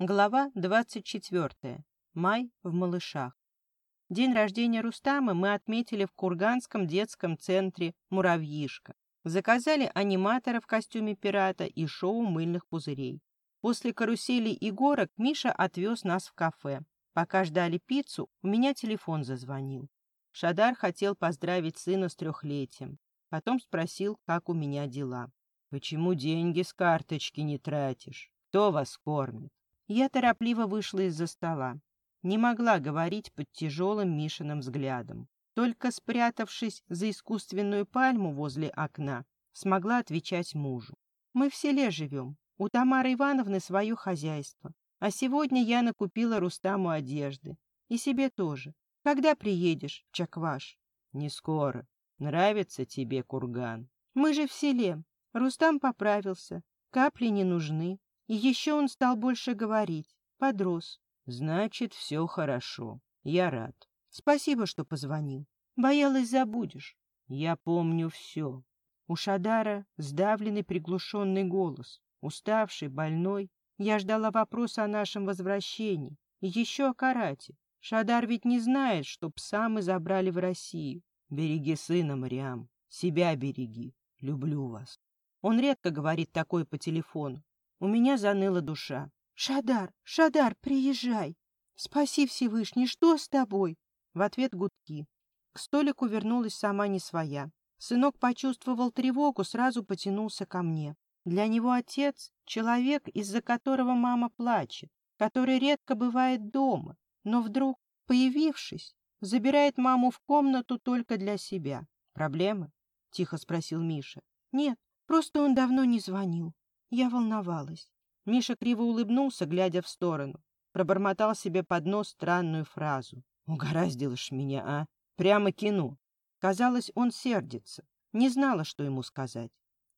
Глава 24. Май в малышах. День рождения Рустама мы отметили в Курганском детском центре «Муравьишка». Заказали аниматора в костюме пирата и шоу мыльных пузырей. После карусели и горок Миша отвез нас в кафе. Пока ждали пиццу, у меня телефон зазвонил. Шадар хотел поздравить сына с трехлетием. Потом спросил, как у меня дела. «Почему деньги с карточки не тратишь? Кто вас кормит?» Я торопливо вышла из-за стола. Не могла говорить под тяжелым Мишиным взглядом. Только спрятавшись за искусственную пальму возле окна, смогла отвечать мужу. «Мы в селе живем. У Тамары Ивановны свое хозяйство. А сегодня я накупила Рустаму одежды. И себе тоже. Когда приедешь, Чакваш?» «Не скоро. Нравится тебе курган?» «Мы же в селе. Рустам поправился. Капли не нужны. И еще он стал больше говорить. Подрос. Значит, все хорошо. Я рад. Спасибо, что позвонил. Боялась, забудешь. Я помню все. У Шадара сдавленный приглушенный голос. Уставший, больной. Я ждала вопроса о нашем возвращении. И еще о карате. Шадар ведь не знает, что пса мы забрали в Россию. Береги сына, Мариам. Себя береги. Люблю вас. Он редко говорит такое по телефону. У меня заныла душа. «Шадар, Шадар, приезжай! Спаси Всевышний, что с тобой?» В ответ гудки. К столику вернулась сама не своя. Сынок почувствовал тревогу, сразу потянулся ко мне. Для него отец — человек, из-за которого мама плачет, который редко бывает дома, но вдруг, появившись, забирает маму в комнату только для себя. «Проблемы?» — тихо спросил Миша. «Нет, просто он давно не звонил. Я волновалась. Миша криво улыбнулся, глядя в сторону. Пробормотал себе под нос странную фразу. «Угораздило ж меня, а? Прямо кино». Казалось, он сердится. Не знала, что ему сказать.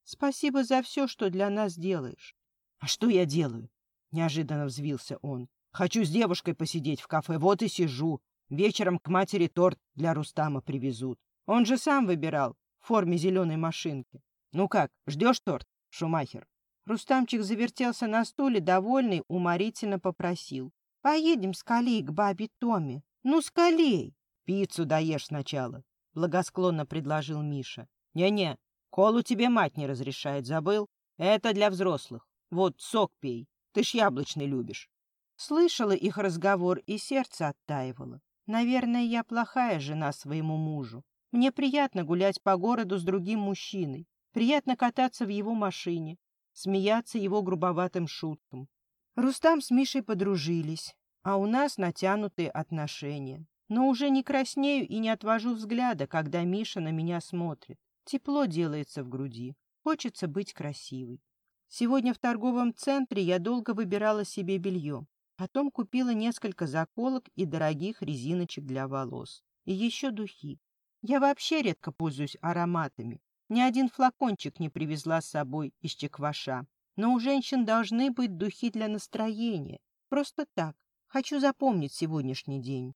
«Спасибо за все, что для нас делаешь». «А что я делаю?» Неожиданно взвился он. «Хочу с девушкой посидеть в кафе, вот и сижу. Вечером к матери торт для Рустама привезут. Он же сам выбирал в форме зеленой машинки. Ну как, ждешь торт, Шумахер?» Рустамчик завертелся на стуле, довольный, уморительно попросил. — Поедем с Калей к бабе Томе. Ну, с Калей. — Пиццу доешь сначала, — благосклонно предложил Миша. Не — Не-не, колу тебе мать не разрешает, забыл? Это для взрослых. Вот, сок пей. Ты ж яблочный любишь. Слышала их разговор, и сердце оттаивало. Наверное, я плохая жена своему мужу. Мне приятно гулять по городу с другим мужчиной. Приятно кататься в его машине смеяться его грубоватым шуткам. Рустам с Мишей подружились, а у нас натянутые отношения. Но уже не краснею и не отвожу взгляда, когда Миша на меня смотрит. Тепло делается в груди. Хочется быть красивой. Сегодня в торговом центре я долго выбирала себе белье. Потом купила несколько заколок и дорогих резиночек для волос. И еще духи. Я вообще редко пользуюсь ароматами, ни один флакончик не привезла с собой из чекваша. Но у женщин должны быть духи для настроения. Просто так. Хочу запомнить сегодняшний день.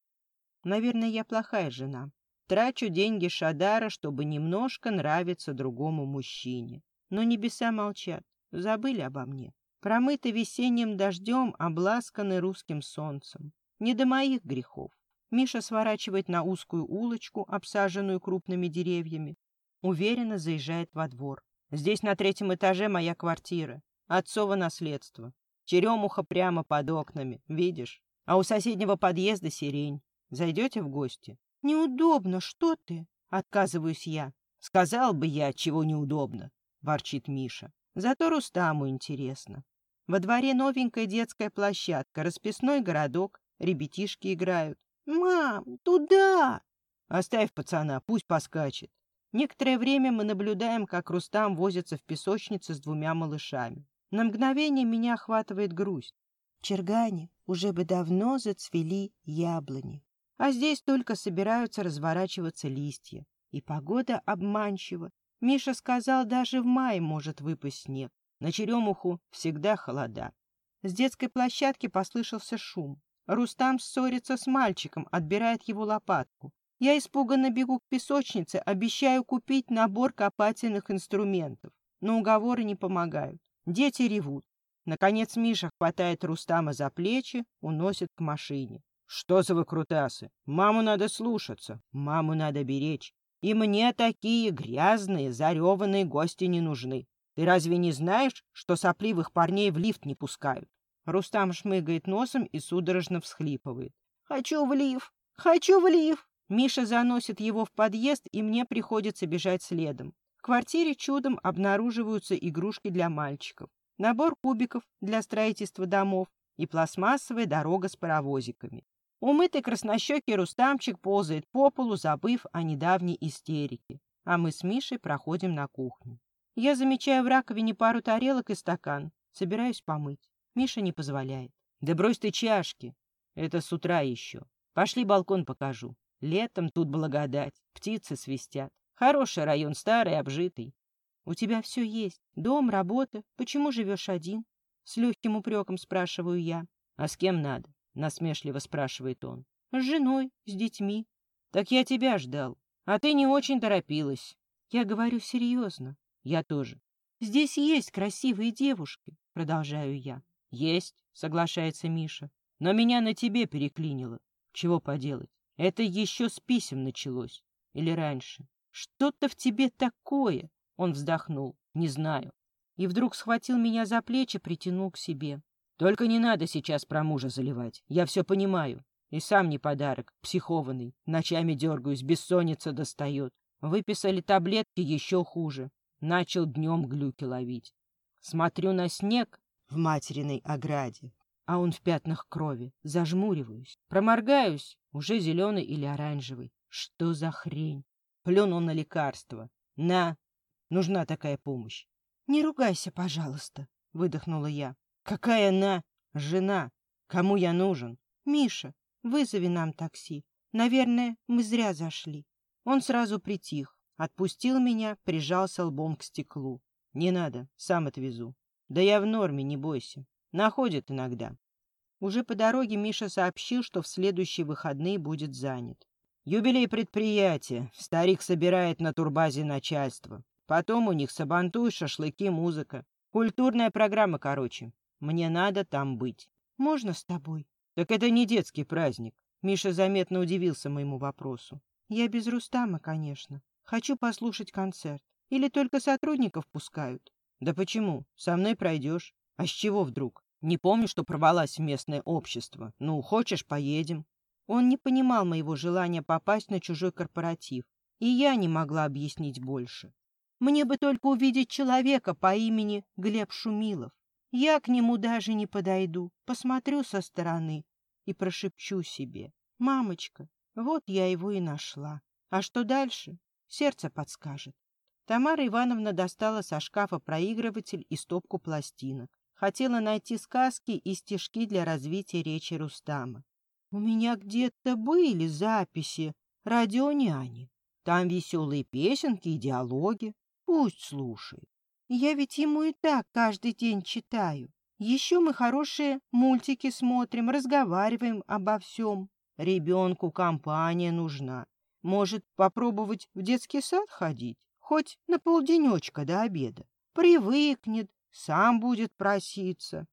Наверное, я плохая жена. Трачу деньги Шадара, чтобы немножко нравиться другому мужчине. Но небеса молчат, забыли обо мне. Промыты весенним дождем, обласканы русским солнцем. Не до моих грехов. Миша сворачивает на узкую улочку, обсаженную крупными деревьями, уверенно заезжает во двор. Здесь на третьем этаже моя квартира. Отцово наследство. Черемуха прямо под окнами, видишь? А у соседнего подъезда сирень. Зайдете в гости? Неудобно, что ты? Отказываюсь я. Сказал бы я, чего неудобно, ворчит Миша. Зато Рустаму интересно. Во дворе новенькая детская площадка, расписной городок, ребятишки играют. «Мам, туда!» «Оставь пацана, пусть поскачет. Некоторое время мы наблюдаем, как Рустам возится в песочнице с двумя малышами. На мгновение меня охватывает грусть. В Чергане уже бы давно зацвели яблони. А здесь только собираются разворачиваться листья. И погода обманчива. Миша сказал, даже в мае может выпасть снег. На черемуху всегда холода. С детской площадки послышался шум. Рустам ссорится с мальчиком, отбирает его лопатку. Я испуганно бегу к песочнице, обещаю купить набор копательных инструментов. Но уговоры не помогают. Дети ревут. Наконец Миша хватает Рустама за плечи, уносит к машине. Что за выкрутасы? Маму надо слушаться, маму надо беречь. И мне такие грязные, зареванные гости не нужны. Ты разве не знаешь, что сопливых парней в лифт не пускают? Рустам шмыгает носом и судорожно всхлипывает. «Хочу в лифт! Хочу в лифт!» Миша заносит его в подъезд, и мне приходится бежать следом. В квартире чудом обнаруживаются игрушки для мальчиков, набор кубиков для строительства домов и пластмассовая дорога с паровозиками. Умытый краснощекий Рустамчик ползает по полу, забыв о недавней истерике. А мы с Мишей проходим на кухню. Я замечаю в раковине пару тарелок и стакан. Собираюсь помыть. Миша не позволяет. Да брось ты чашки. Это с утра еще. Пошли балкон покажу. Летом тут благодать. Птицы свистят. Хороший район, старый, обжитый. У тебя все есть. Дом, работа. Почему живешь один? С легким упреком спрашиваю я. А с кем надо? — насмешливо спрашивает он. «С женой, с детьми». «Так я тебя ждал, а ты не очень торопилась». «Я говорю серьезно». «Я тоже». «Здесь есть красивые девушки», — продолжаю я. «Есть», — соглашается Миша. «Но меня на тебе переклинило. Чего поделать? Это еще с писем началось. Или раньше. Что-то в тебе такое!» Он вздохнул. «Не знаю». И вдруг схватил меня за плечи, притянул к себе. Только не надо сейчас про мужа заливать. Я все понимаю. И сам не подарок, психованный. Ночами дергаюсь, бессонница достает. Выписали таблетки еще хуже. Начал днем глюки ловить. Смотрю на снег в материной ограде, а он в пятнах крови. Зажмуриваюсь. Проморгаюсь, уже зеленый или оранжевый. Что за хрень? Плюнул на лекарство. На, нужна такая помощь. — Не ругайся, пожалуйста, — выдохнула я. Какая она жена? Кому я нужен? Миша, вызови нам такси. Наверное, мы зря зашли. Он сразу притих, отпустил меня, прижался лбом к стеклу. Не надо, сам отвезу. Да я в норме, не бойся. Находит иногда. Уже по дороге Миша сообщил, что в следующие выходные будет занят. Юбилей предприятия. Старик собирает на турбазе начальство. Потом у них сабантуй, шашлыки, музыка. Культурная программа, короче. Мне надо там быть. Можно с тобой? Так это не детский праздник. Миша заметно удивился моему вопросу. Я без Рустама, конечно. Хочу послушать концерт. Или только сотрудников пускают? Да почему? Со мной пройдешь. А с чего вдруг? Не помню, что порвалась в местное общество. Ну, хочешь, поедем. Он не понимал моего желания попасть на чужой корпоратив. И я не могла объяснить больше. Мне бы только увидеть человека по имени Глеб Шумилов. Я к нему даже не подойду, посмотрю со стороны и прошепчу себе. «Мамочка, вот я его и нашла. А что дальше? Сердце подскажет». Тамара Ивановна достала со шкафа проигрыватель и стопку пластинок. Хотела найти сказки и стишки для развития речи Рустама. «У меня где-то были записи радионяни. Там веселые песенки и диалоги. Пусть слушает. Я ведь ему и так каждый день читаю. Еще мы хорошие мультики смотрим, разговариваем обо всем. Ребенку компания нужна. Может, попробовать в детский сад ходить? Хоть на полденечка до обеда. Привыкнет, сам будет проситься.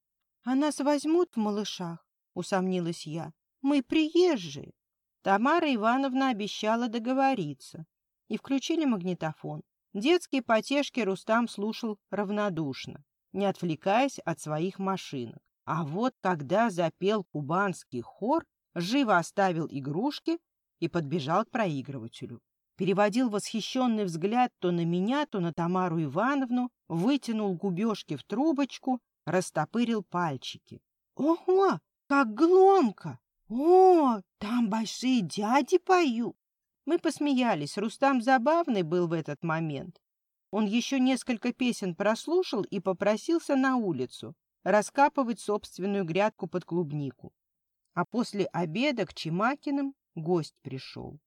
А нас возьмут в малышах, усомнилась я. Мы приезжие. Тамара Ивановна обещала договориться. И включили магнитофон. Детские потешки Рустам слушал равнодушно, не отвлекаясь от своих машинок. А вот когда запел кубанский хор, живо оставил игрушки и подбежал к проигрывателю. Переводил восхищенный взгляд то на меня, то на Тамару Ивановну, вытянул губежки в трубочку, растопырил пальчики. «Ого, как громко! О, там большие дяди поют!» Мы посмеялись. Рустам забавный был в этот момент. Он еще несколько песен прослушал и попросился на улицу раскапывать собственную грядку под клубнику. А после обеда к Чемакиным гость пришел.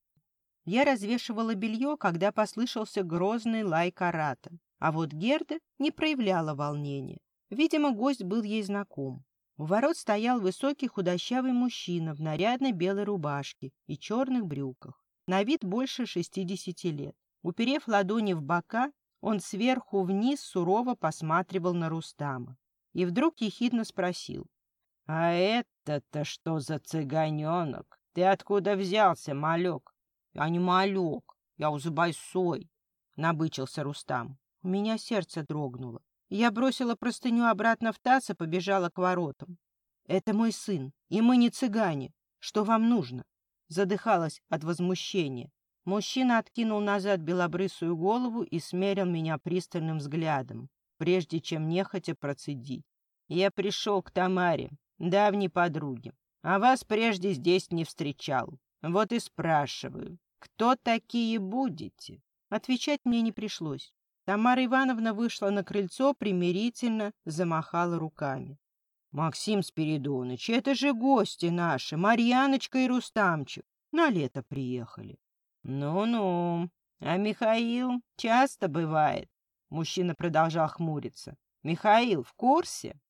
Я развешивала белье, когда послышался грозный лай карата. А вот Герда не проявляла волнения. Видимо, гость был ей знаком. У ворот стоял высокий худощавый мужчина в нарядной белой рубашке и черных брюках на вид больше шестидесяти лет. Уперев ладони в бока, он сверху вниз сурово посматривал на Рустама. и вдруг ехидно спросил. — А это-то что за цыганенок? Ты откуда взялся, малек? — Я не малек, я узбайсой, — набычился Рустам. У меня сердце дрогнуло. Я бросила простыню обратно в таз и побежала к воротам. «Это мой сын, и мы не цыгане. Что вам нужно?» Задыхалась от возмущения. Мужчина откинул назад белобрысую голову и смерил меня пристальным взглядом, прежде чем нехотя процедить. «Я пришел к Тамаре, давней подруге, а вас прежде здесь не встречал. Вот и спрашиваю, кто такие будете?» Отвечать мне не пришлось. Тамара Ивановна вышла на крыльцо, примирительно замахала руками. Максим Спиридоныч, это же гости наши, Марьяночка и Рустамчик. На лето приехали. Ну-ну, а Михаил часто бывает. Мужчина продолжал хмуриться. Михаил в курсе?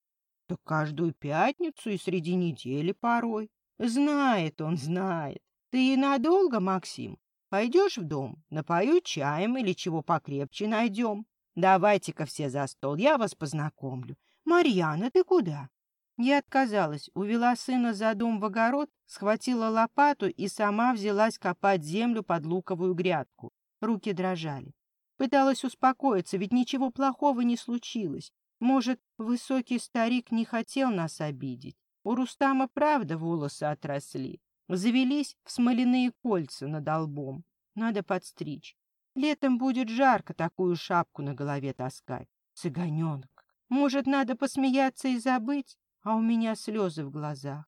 Так каждую пятницу и среди недели порой. Знает он, знает. Ты надолго, Максим? Пойдешь в дом, напою чаем или чего покрепче найдем. Давайте-ка все за стол, я вас познакомлю. Марьяна, ты куда? Я отказалась, увела сына за дом в огород, схватила лопату и сама взялась копать землю под луковую грядку. Руки дрожали. Пыталась успокоиться, ведь ничего плохого не случилось. Может, высокий старик не хотел нас обидеть. У Рустама правда волосы отросли. Завелись в смоляные кольца над лбом. Надо подстричь. Летом будет жарко такую шапку на голове таскать. Цыганенок. Может, надо посмеяться и забыть? а у меня слезы в глазах.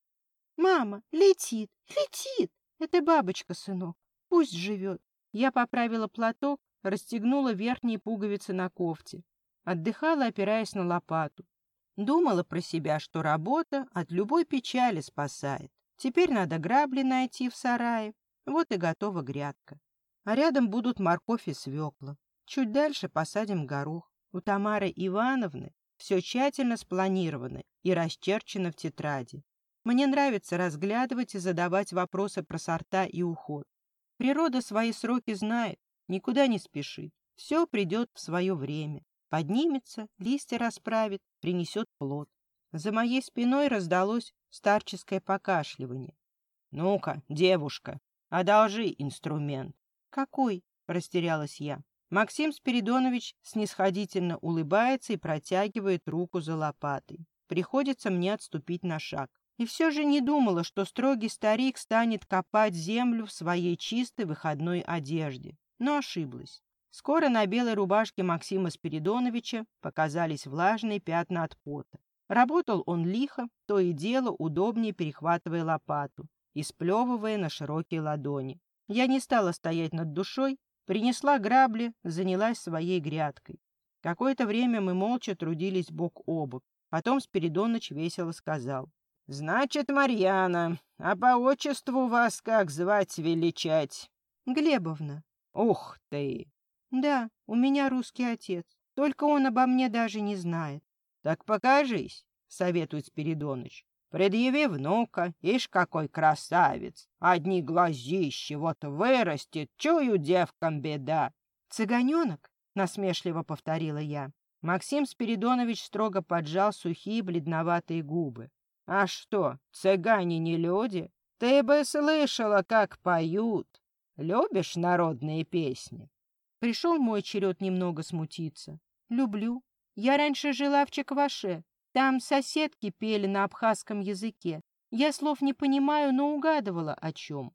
«Мама, летит, летит! Это бабочка, сынок, пусть живет!» Я поправила платок, расстегнула верхние пуговицы на кофте. Отдыхала, опираясь на лопату. Думала про себя, что работа от любой печали спасает. Теперь надо грабли найти в сарае. Вот и готова грядка. А рядом будут морковь и свекла. Чуть дальше посадим горох. У Тамары Ивановны все тщательно спланировано и расчерчено в тетради. Мне нравится разглядывать и задавать вопросы про сорта и уход. Природа свои сроки знает, никуда не спешит. Все придет в свое время. Поднимется, листья расправит, принесет плод. За моей спиной раздалось старческое покашливание. «Ну-ка, девушка, одолжи инструмент». «Какой?» — растерялась я. Максим Спиридонович снисходительно улыбается и протягивает руку за лопатой. Приходится мне отступить на шаг. И все же не думала, что строгий старик станет копать землю в своей чистой выходной одежде. Но ошиблась. Скоро на белой рубашке Максима Спиридоновича показались влажные пятна от пота. Работал он лихо, то и дело удобнее перехватывая лопату и сплевывая на широкие ладони. Я не стала стоять над душой Принесла грабли, занялась своей грядкой. Какое-то время мы молча трудились бок о бок. Потом Спиридоныч весело сказал. — Значит, Марьяна, а по отчеству вас как звать величать? — Глебовна. — Ух ты! — Да, у меня русский отец. Только он обо мне даже не знает. — Так покажись, — советует Спиридоныч. Предъяви внука, ишь какой красавец. Одни глазищи вот вырастет, чую девкам беда. Цыганенок, насмешливо повторила я. Максим Спиридонович строго поджал сухие бледноватые губы. А что, цыгане не люди? Ты бы слышала, как поют. Любишь народные песни? Пришел мой черед немного смутиться. Люблю. Я раньше жила в Чекваше, там соседки пели на абхазском языке. Я слов не понимаю, но угадывала о чем.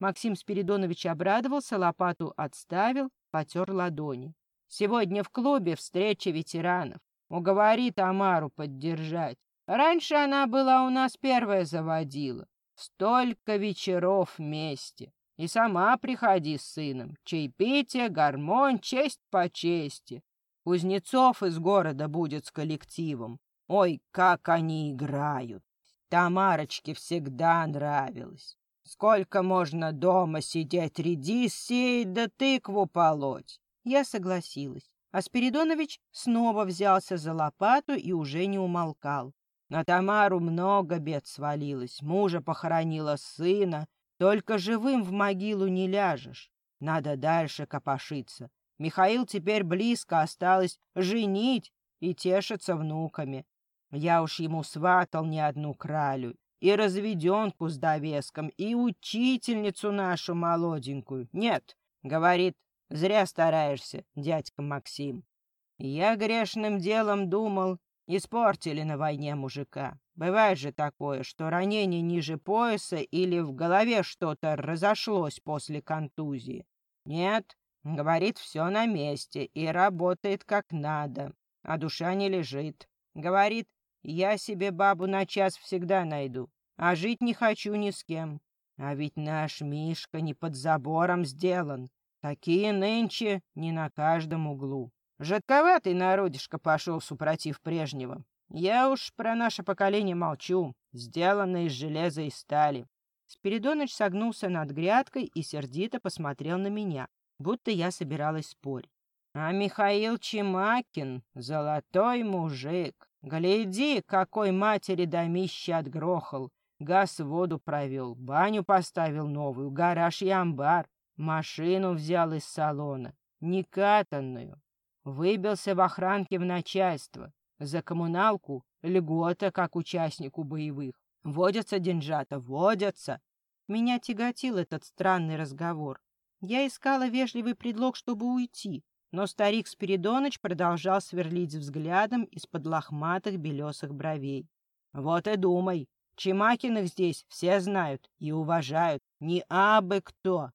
Максим Спиридонович обрадовался, лопату отставил, потер ладони. Сегодня в клубе встреча ветеранов. Уговори Тамару поддержать. Раньше она была у нас первая заводила. Столько вечеров вместе. И сама приходи с сыном. Чаепитие, гармонь, честь по чести. Кузнецов из города будет с коллективом. Ой, как они играют! Тамарочке всегда нравилось. Сколько можно дома сидеть, редис сеять да тыкву полоть? Я согласилась. А Спиридонович снова взялся за лопату и уже не умолкал. На Тамару много бед свалилось. Мужа похоронила сына. Только живым в могилу не ляжешь. Надо дальше копошиться. Михаил теперь близко осталось женить и тешиться внуками. Я уж ему сватал не одну кралю, и разведенку с довеском, и учительницу нашу молоденькую. Нет, говорит, зря стараешься, дядька Максим. Я грешным делом думал, испортили на войне мужика. Бывает же такое, что ранение ниже пояса или в голове что-то разошлось после контузии. Нет, говорит, все на месте и работает как надо, а душа не лежит. Говорит, я себе бабу на час всегда найду, а жить не хочу ни с кем. А ведь наш Мишка не под забором сделан. Такие нынче не на каждом углу. Жидковатый народишко пошел супротив прежнего. Я уж про наше поколение молчу, сделанное из железа и стали. Спиридоныч согнулся над грядкой и сердито посмотрел на меня, будто я собиралась спорить. А Михаил Чемакин — золотой мужик. Гляди, какой матери домище отгрохал. Газ воду провел, баню поставил новую, гараж и амбар. Машину взял из салона, некатанную. Выбился в охранке в начальство. За коммуналку льгота, как участнику боевых. Водятся деньжата, водятся. Меня тяготил этот странный разговор. Я искала вежливый предлог, чтобы уйти, но старик Спиридоныч продолжал сверлить взглядом из-под лохматых белесых бровей. Вот и думай, Чемакиных здесь все знают и уважают, не абы кто.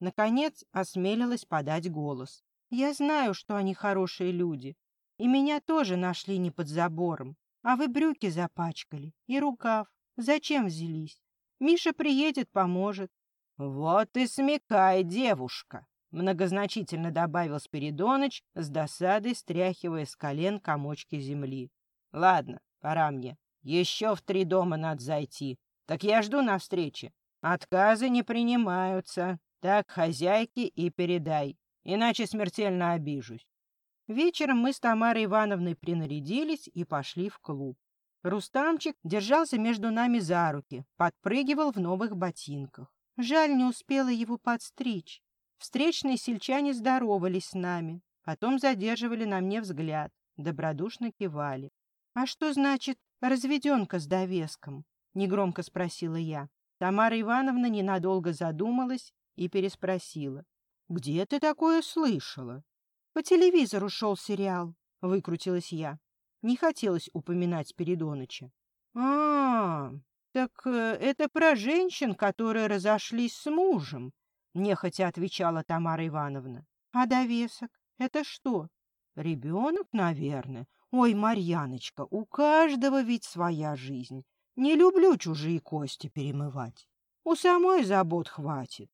Наконец осмелилась подать голос. Я знаю, что они хорошие люди, и меня тоже нашли не под забором. А вы брюки запачкали и рукав. Зачем взялись? Миша приедет, поможет. Вот и смекай, девушка, многозначительно добавил Спиридоныч, с досадой стряхивая с колен комочки земли. Ладно, пора мне. Еще в три дома надо зайти. Так я жду на встрече. Отказы не принимаются. Так хозяйке и передай, иначе смертельно обижусь. Вечером мы с Тамарой Ивановной принарядились и пошли в клуб. Рустамчик держался между нами за руки, подпрыгивал в новых ботинках. Жаль, не успела его подстричь. Встречные сельчане здоровались с нами, потом задерживали на мне взгляд, добродушно кивали. — А что значит разведенка с довеском? — негромко спросила я. Тамара Ивановна ненадолго задумалась и переспросила. — Где ты такое слышала? По телевизору шел сериал, выкрутилась я. Не хотелось упоминать Спиридоныча. А, так э, это про женщин, которые разошлись с мужем, нехотя отвечала Тамара Ивановна. А довесок это что? Ребенок, наверное. Ой, Марьяночка, у каждого ведь своя жизнь. Не люблю чужие кости перемывать. У самой забот хватит.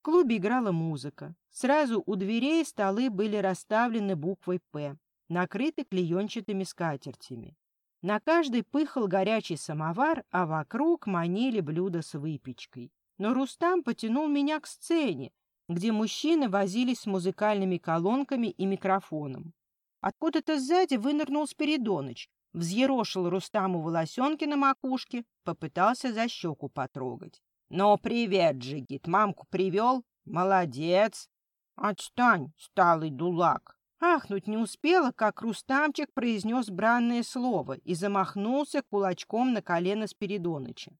В клубе играла музыка. Сразу у дверей столы были расставлены буквой «П», накрыты клеенчатыми скатертями. На каждой пыхал горячий самовар, а вокруг манили блюда с выпечкой. Но Рустам потянул меня к сцене, где мужчины возились с музыкальными колонками и микрофоном. Откуда-то сзади вынырнул Спиридоныч, взъерошил Рустаму волосенки на макушке, попытался за щеку потрогать. «Ну, привет, Джигит, мамку привел? Молодец!» «Отстань, сталый дулак!» Ахнуть не успела, как Рустамчик произнес бранное слово и замахнулся кулачком на колено Спиридоныча.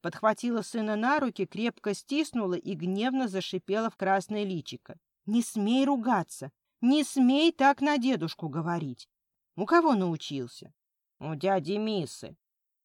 Подхватила сына на руки, крепко стиснула и гневно зашипела в красное личико. «Не смей ругаться! Не смей так на дедушку говорить!» «У кого научился?» «У дяди Мисы».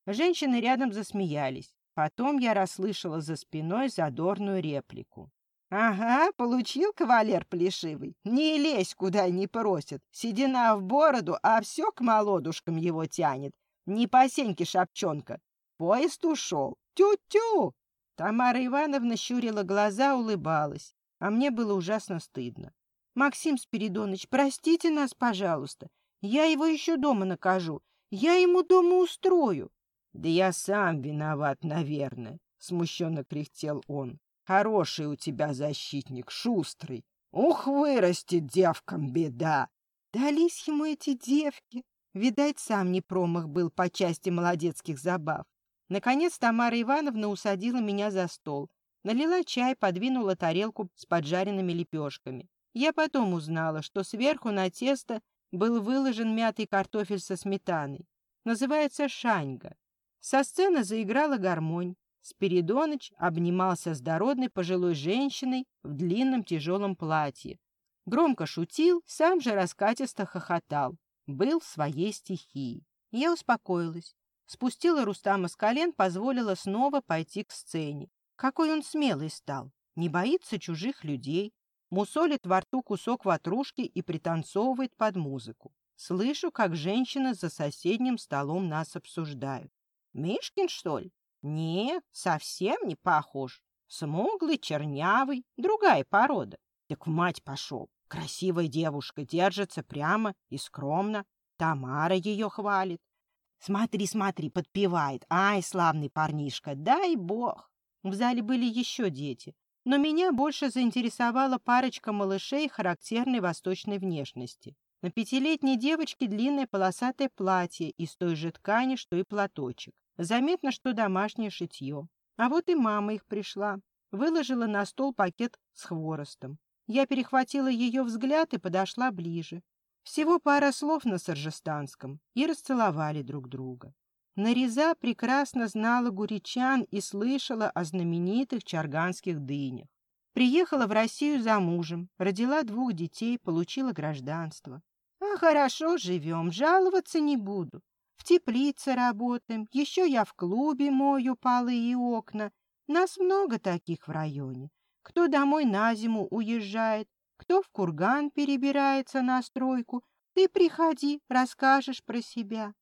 Женщины рядом засмеялись. Потом я расслышала за спиной задорную реплику. «Ага, получил кавалер плешивый. Не лезь, куда не просит. Седина в бороду, а все к молодушкам его тянет. Не по сеньке шапчонка. Поезд ушел. Тю-тю!» Тамара Ивановна щурила глаза, улыбалась. А мне было ужасно стыдно. «Максим Спиридонович, простите нас, пожалуйста. Я его еще дома накажу. Я ему дома устрою». «Да я сам виноват, наверное», — смущенно кряхтел он. «Хороший у тебя защитник, шустрый. Ух, вырастет девкам беда!» Дались ему эти девки. Видать, сам не промах был по части молодецких забав. Наконец Тамара Ивановна усадила меня за стол. Налила чай, подвинула тарелку с поджаренными лепешками. Я потом узнала, что сверху на тесто был выложен мятый картофель со сметаной. Называется «Шаньга». Со сцены заиграла гармонь. Спиридоныч обнимался с дородной пожилой женщиной в длинном тяжелом платье. Громко шутил, сам же раскатисто хохотал. Был в своей стихии. Я успокоилась. Спустила Рустама с колен, позволила снова пойти к сцене. Какой он смелый стал. Не боится чужих людей. Мусолит во рту кусок ватрушки и пританцовывает под музыку. Слышу, как женщины за соседним столом нас обсуждают. Мишкин, что ли? Не, совсем не похож. Смуглый, чернявый, другая порода. Так в мать пошел. Красивая девушка, держится прямо и скромно. Тамара ее хвалит. Смотри, смотри, подпевает. Ай, славный парнишка, дай бог. В зале были еще дети, но меня больше заинтересовала парочка малышей характерной восточной внешности. На пятилетней девочке длинное полосатое платье из той же ткани, что и платочек. Заметно, что домашнее шитье. А вот и мама их пришла. Выложила на стол пакет с хворостом. Я перехватила ее взгляд и подошла ближе. Всего пара слов на саржестанском, и расцеловали друг друга. Нареза прекрасно знала гуричан и слышала о знаменитых чарганских дынях. Приехала в Россию за мужем, родила двух детей, получила гражданство. А хорошо живем, жаловаться не буду. В теплице работаем, еще я в клубе мою полы и окна. Нас много таких в районе. Кто домой на зиму уезжает, кто в курган перебирается на стройку. Ты приходи, расскажешь про себя.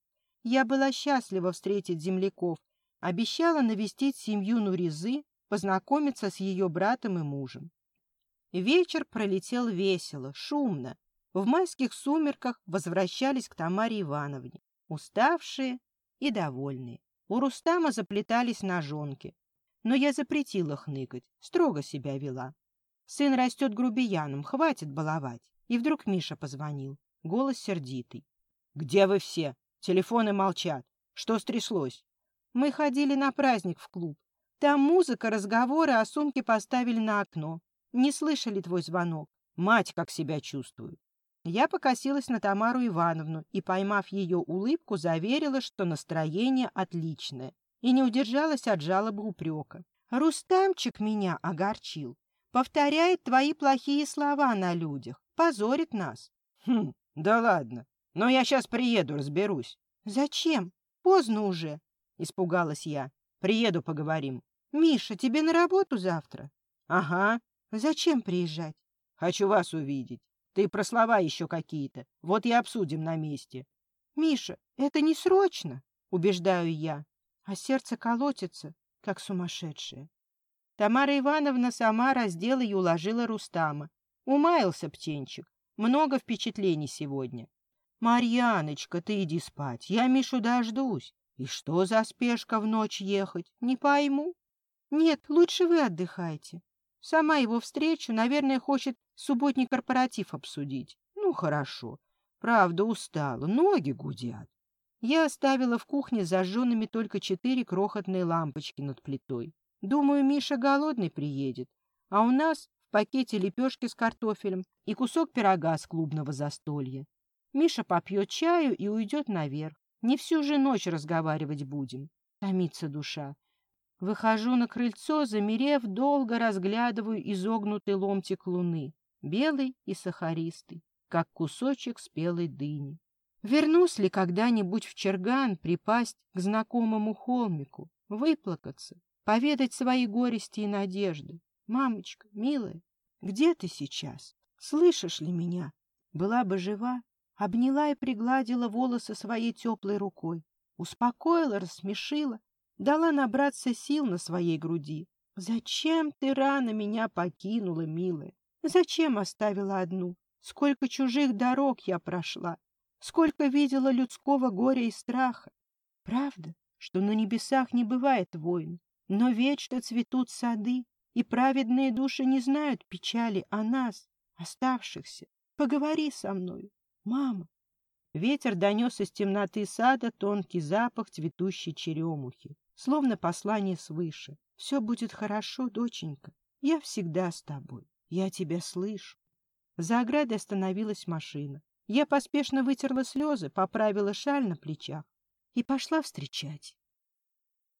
Я была счастлива встретить земляков, обещала навестить семью Нуризы, познакомиться с ее братом и мужем. Вечер пролетел весело, шумно. В майских сумерках возвращались к Тамаре Ивановне уставшие и довольные. У Рустама заплетались ножонки, но я запретила хныкать, строго себя вела. Сын растет грубияном, хватит баловать. И вдруг Миша позвонил, голос сердитый. — Где вы все? Телефоны молчат. Что стряслось? Мы ходили на праздник в клуб. Там музыка, разговоры, а сумки поставили на окно. Не слышали твой звонок. Мать как себя чувствует. Я покосилась на Тамару Ивановну и, поймав ее улыбку, заверила, что настроение отличное, и не удержалась от жалобы упрека. «Рустамчик меня огорчил. Повторяет твои плохие слова на людях. Позорит нас». «Хм, да ладно. Но я сейчас приеду, разберусь». «Зачем? Поздно уже», — испугалась я. «Приеду, поговорим». «Миша, тебе на работу завтра?» «Ага». «Зачем приезжать?» «Хочу вас увидеть». Ты про слова еще какие-то. Вот и обсудим на месте. Миша, это не срочно, убеждаю я, а сердце колотится, как сумасшедшее. Тамара Ивановна сама раздела и уложила Рустама. Умаялся птенчик. Много впечатлений сегодня. Марьяночка, ты иди спать. Я Мишу дождусь. И что за спешка в ночь ехать? Не пойму. Нет, лучше вы отдыхайте. Сама его встречу, наверное, хочет субботний корпоратив обсудить. Ну, хорошо. Правда, устала, ноги гудят. Я оставила в кухне зажженными только четыре крохотные лампочки над плитой. Думаю, Миша голодный приедет, а у нас в пакете лепешки с картофелем и кусок пирога с клубного застолья. Миша попьет чаю и уйдет наверх. Не всю же ночь разговаривать будем. Томится душа. Выхожу на крыльцо, замерев, долго разглядываю изогнутый ломтик луны, белый и сахаристый, как кусочек спелой дыни. Вернусь ли когда-нибудь в Черган припасть к знакомому холмику, выплакаться, поведать свои горести и надежды? Мамочка, милая, где ты сейчас? Слышишь ли меня? Была бы жива, обняла и пригладила волосы своей теплой рукой, успокоила, рассмешила, дала набраться сил на своей груди. Зачем ты рано меня покинула, милая? Зачем оставила одну? Сколько чужих дорог я прошла, сколько видела людского горя и страха. Правда, что на небесах не бывает войн, но вечно цветут сады, и праведные души не знают печали о нас, оставшихся. Поговори со мной, мама. Ветер донес из темноты сада тонкий запах цветущей черемухи словно послание свыше. «Все будет хорошо, доченька. Я всегда с тобой. Я тебя слышу». За оградой остановилась машина. Я поспешно вытерла слезы, поправила шаль на плечах и пошла встречать.